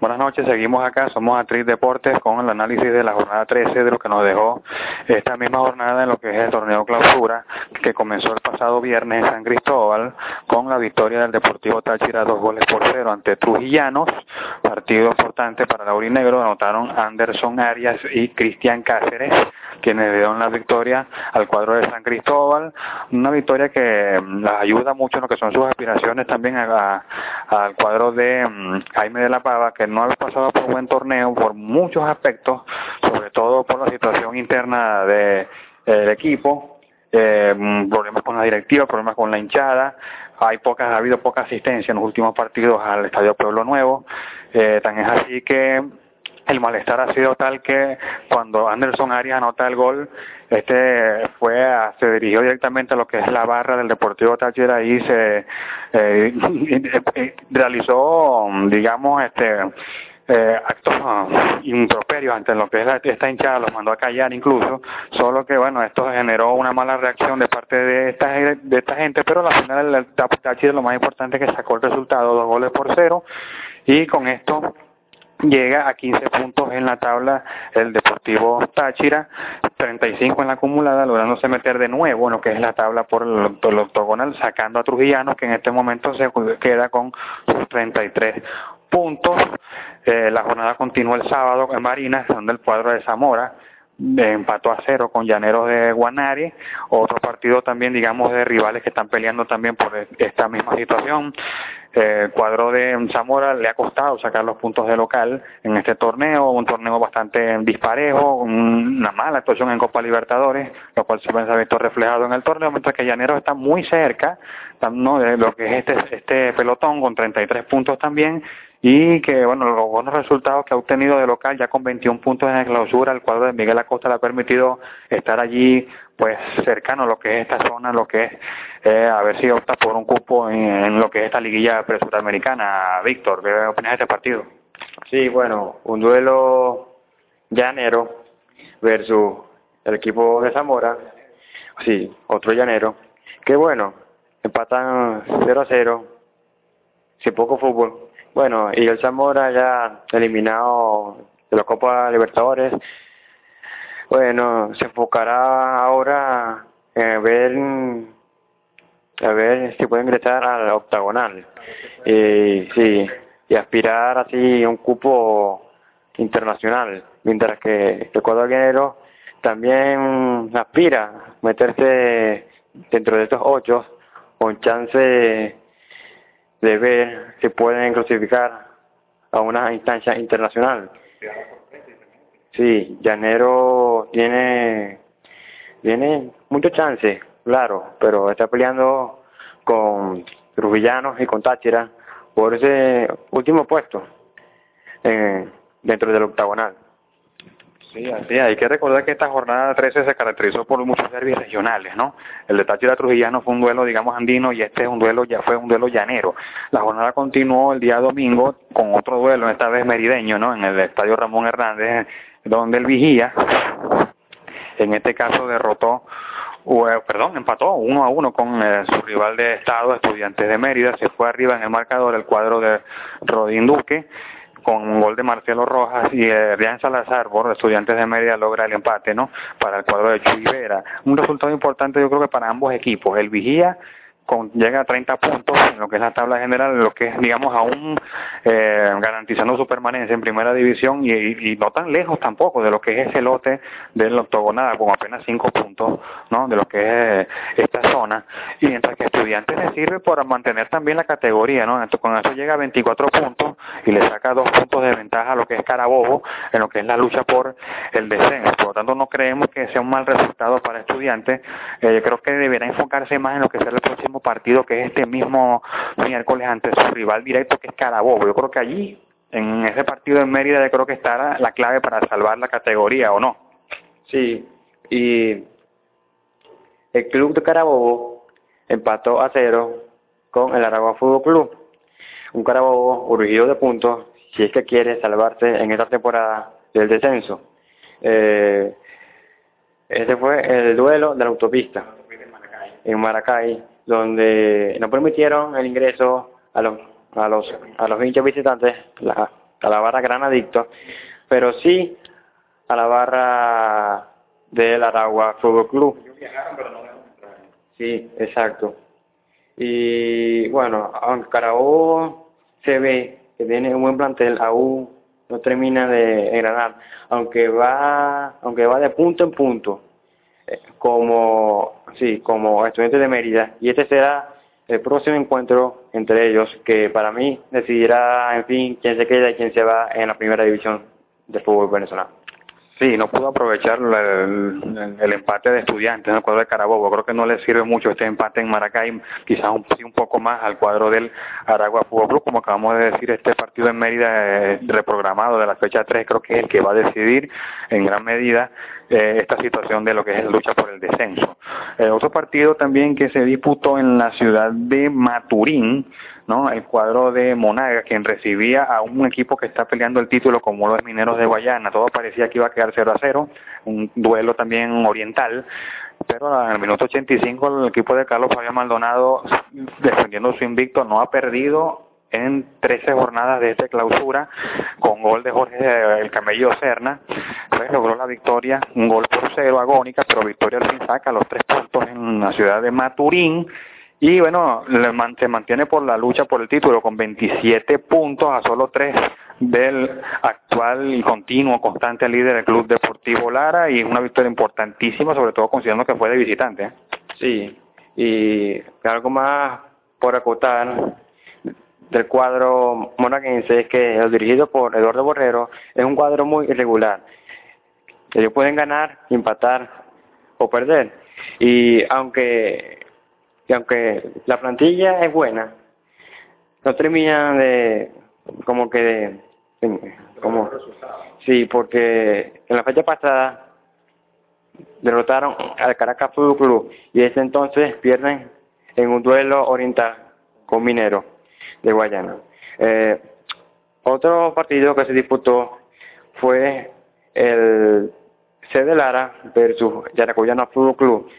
Buenas noches, seguimos acá, somos Atriz Deportes con el análisis de la jornada 13 de lo que nos dejó esta misma jornada en lo que es el torneo clausura que comenzó el pasado viernes en San Cristóbal con la victoria del Deportivo Táchira dos goles por cero ante Trujillanos, partido importante para la Negro, anotaron Anderson Arias y Cristian Cáceres quienes dieron la victoria al cuadro de San Cristóbal, una victoria que mm, las ayuda mucho en lo que son sus aspiraciones también al cuadro de mm, Jaime de la Pava, que no ha pasado por un buen torneo por muchos aspectos, sobre todo por la situación interna de, del equipo, eh, problemas con la directiva, problemas con la hinchada, hay pocas, ha habido poca asistencia en los últimos partidos al Estadio Pueblo Nuevo, eh, tan es así que el malestar ha sido tal que cuando Anderson Arias anota el gol, este fue se dirigió directamente a lo que es la barra del Deportivo Táchira y se eh, realizó, digamos, este eh, actos improperios ante lo que es esta hinchada, los mandó a callar incluso, solo que bueno, esto generó una mala reacción de parte de esta, de esta gente, pero al final el Táchira lo más importante que sacó el resultado, dos goles por cero, y con esto llega a 15 puntos en la tabla el Deportivo Táchira, 35 en la acumulada, lográndose meter de nuevo en lo que es la tabla por el, octogonal, sacando a Trujillano, que en este momento se queda con sus 33 puntos. Eh, la jornada continúa el sábado en Marinas, donde el cuadro de Zamora empató a cero con Llaneros de Guanare, otro partido también, digamos, de rivales que están peleando también por esta misma situación. Eh, el cuadro de Zamora le ha costado sacar los puntos de local en este torneo, un torneo bastante disparejo, una mala actuación en Copa Libertadores, lo cual se ha visto reflejado en el torneo, mientras que Llaneros está muy cerca ¿no? de lo que es este, este pelotón con 33 puntos también y que bueno los buenos resultados que ha obtenido de local ya con 21 puntos en la clausura el cuadro de Miguel Acosta le ha permitido estar allí pues cercano a lo que es esta zona lo que es eh, a ver si opta por un cupo en, lo que es esta liguilla presuramericana. Víctor ¿qué opinas de este partido? Sí bueno un duelo llanero versus el equipo de Zamora. Sí otro llanero. Que bueno empatan 0 a 0 sin poco fútbol bueno, y el Zamora ya eliminado de la Copa Libertadores, bueno, se enfocará ahora en ver a ver si puede ingresar al octagonal. Y sí y aspirar así un cupo internacional mientras que el ecuatoriano también aspira a meterse dentro de estos ocho con chance de ver si pueden clasificar a una instancia internacional. Sí, Llanero tiene, tiene mucho chance, claro, pero está peleando con Trujillanos y con Táchira por ese último puesto eh, dentro del octagonal. Sí, así hay que recordar que esta jornada 13 se caracterizó por muchos derbis regionales, ¿no? El de Táchira Trujillano fue un duelo, digamos, andino y este es un duelo, ya fue un duelo llanero. La jornada continuó el día domingo con otro duelo, esta vez merideño, ¿no? En el estadio Ramón Hernández, donde el vigía, en este caso derrotó perdón, empató uno a uno con eh, su rival de estado, Estudiantes de Mérida, se fue arriba en el marcador el cuadro de Rodín Duque, con un gol de Marcelo Rojas y Rian Salazar por Estudiantes de Mérida logra el empate, ¿no? Para el cuadro de Chuy Vera. Un resultado importante yo creo que para ambos equipos. El Vigía llega a 30 puntos en lo que es la tabla general, lo que es, digamos, aún eh, garantizando su permanencia en primera división y, no tan lejos tampoco de lo que es ese lote del octogonada, con apenas 5 puntos, ¿no? De lo que es esta zona. Y mientras que Estudiantes le sirve para mantener también la categoría, ¿no? Entonces, con eso llega a 24 puntos y le saca dos puntos de ventaja a lo que es Carabobo en lo que es la lucha por el descenso. Por lo tanto, no creemos que sea un mal resultado para Estudiantes. Eh, creo que deberá enfocarse más en lo que será el próximo partido que es este mismo miércoles ante su rival directo que es Carabobo. Yo creo que allí, en ese partido en Mérida, yo creo que estará la clave para salvar la categoría, ¿o no? Sí, y el club de Carabobo empató a cero con el Aragua Fútbol Club. Un Carabobo urgido de puntos si es que quiere salvarse en esta temporada del descenso. Eh, ese fue el duelo de la autopista en Maracay donde no permitieron el ingreso a los a los a los hinchas visitantes la, a la barra Granadicto, pero sí a la barra del Aragua Fútbol Club. Sí, exacto. Y bueno, aunque Carabobo se ve que tiene un buen plantel, aún no termina de engranar, aunque va, aunque va de punto en punto, como, sí, como estudiante de Mérida, y este será el próximo encuentro entre ellos, que para mí decidirá, en fin, quién se queda y quién se va en la primera división del fútbol venezolano. Sí, no pudo aprovechar el, empate de estudiantes en el cuadro de Carabobo. Creo que no le sirve mucho este empate en Maracay, quizás un, poco más al cuadro del Aragua Fútbol Club. Como acabamos de decir, este partido en Mérida es reprogramado de la fecha 3, creo que es el que va a decidir en gran medida eh, esta situación de lo que es la lucha por el descenso. Eh, otro partido también que se disputó en la ciudad de Maturín, ¿no? El cuadro de Monaga, quien recibía a un equipo que está peleando el título como los Mineros de Guayana. Todo parecía que iba a quedar 0 a 0, un duelo también oriental, pero en el minuto 85 el equipo de Carlos Fabián Maldonado, defendiendo su invicto, no ha perdido en 13 jornadas de esta clausura con gol de Jorge eh, el Camello Serna pues logró la victoria un gol por cero agónica pero victoria al fin saca los tres puntos en la ciudad de Maturín y bueno se mantiene por la lucha por el título con 27 puntos a solo tres del actual y continuo constante líder del Club Deportivo Lara y una victoria importantísima sobre todo considerando que fue de visitante ¿eh? sí y algo más por acotar del cuadro monaguense es que el dirigido por Eduardo Borrero es un cuadro muy irregular. Ellos pueden ganar, empatar o perder. Y aunque, aunque la plantilla es buena, no terminan de, como que de, como, sí, porque en la fecha pasada derrotaron al Caracas Fútbol Club y desde entonces pierden en un duelo oriental con Minero de Guayana. Eh, otro partido que se disputó fue el C de Lara versus Yaracuyana Fútbol Club.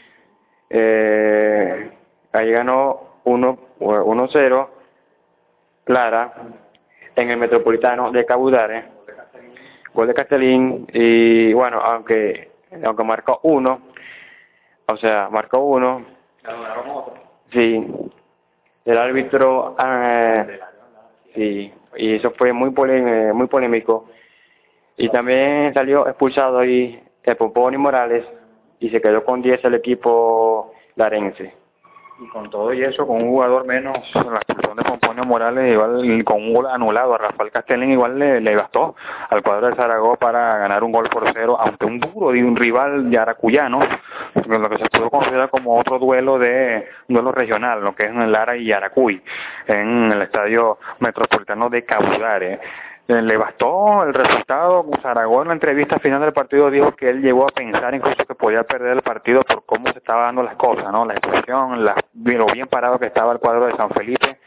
Eh, ahí ganó 1-0 Lara en el Metropolitano de Cabudare. Gol de Castellín y bueno, aunque aunque marcó uno, o sea, marcó uno. Sí, el árbitro, ah, sí, y eso fue muy, muy polémico. Y también salió expulsado ahí el Poponi Morales y se quedó con 10 el equipo larense y con todo y eso, con un jugador menos, la expulsión de Pomponio Morales, igual con un gol anulado a Rafael Castellín, igual le, le bastó al cuadro de Zaragoza para ganar un gol por cero, aunque un duro de un rival yaracuyano, lo que se pudo considerar como otro duelo de duelo regional, lo que es en Lara y Yaracuy, en el estadio metropolitano de Cabudare. Le bastó el resultado. Zaragoza en la entrevista final del partido dijo que él llegó a pensar incluso que podía perder el partido por cómo se estaban dando las cosas, ¿no? La expresión, la, lo bien parado que estaba el cuadro de San Felipe.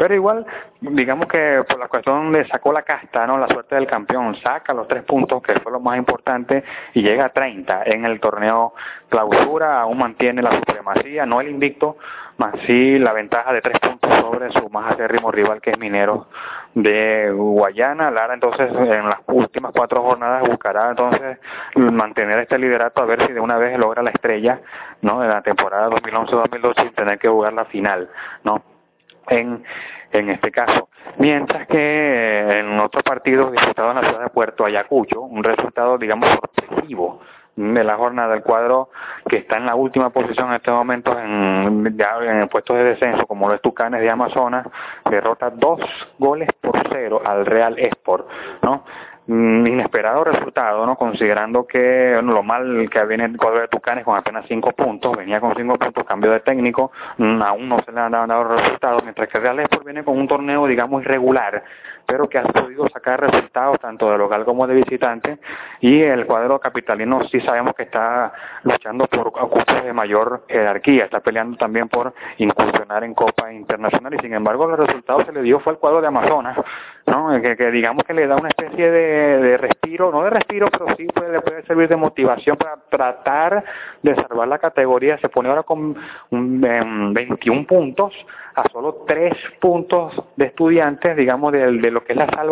Pero igual, digamos que por la cuestión le sacó la casta, ¿no? La suerte del campeón, saca los tres puntos, que fue lo más importante, y llega a 30 en el torneo clausura, aún mantiene la supremacía, no el invicto, más sí la ventaja de tres puntos sobre su más acérrimo rival que es Minero de Guayana. Lara entonces en las últimas cuatro jornadas buscará entonces mantener este liderato a ver si de una vez logra la estrella no de la temporada 2011-2012 sin tener que jugar la final no en en este caso. Mientras que en otros partidos disputados en la ciudad de Puerto Ayacucho, un resultado, digamos, sorpresivo de la jornada del cuadro que está en la última posición en este momento en, en el puesto de descenso, como lo es Tucanes de Amazonas, derrota dos goles por cero al Real Sport, ¿no? Mm, inesperado resultado, ¿no? Considerando que lo mal que viene el cuadro de Tucanes con apenas cinco puntos, venía con cinco puntos, cambio de técnico, mm, aún no se le han dado resultados, mientras que Real Sport viene con un torneo, digamos, irregular, pero que ha podido sacar resultados tanto de local como de visitante, y el cuadro capitalino sí sabemos que está luchando por cupos de mayor jerarquía, está peleando también por incursionar en Copa Internacional, y sin embargo el resultado se le dio fue el cuadro de Amazonas, ¿no? Que digamos que le da una especie de de, respiro, no de respiro, pero sí puede, le puede servir de motivación para tratar de salvar la categoría. Se pone ahora con un, 21 puntos a solo 3 puntos de estudiantes, digamos, de, de lo que es la salva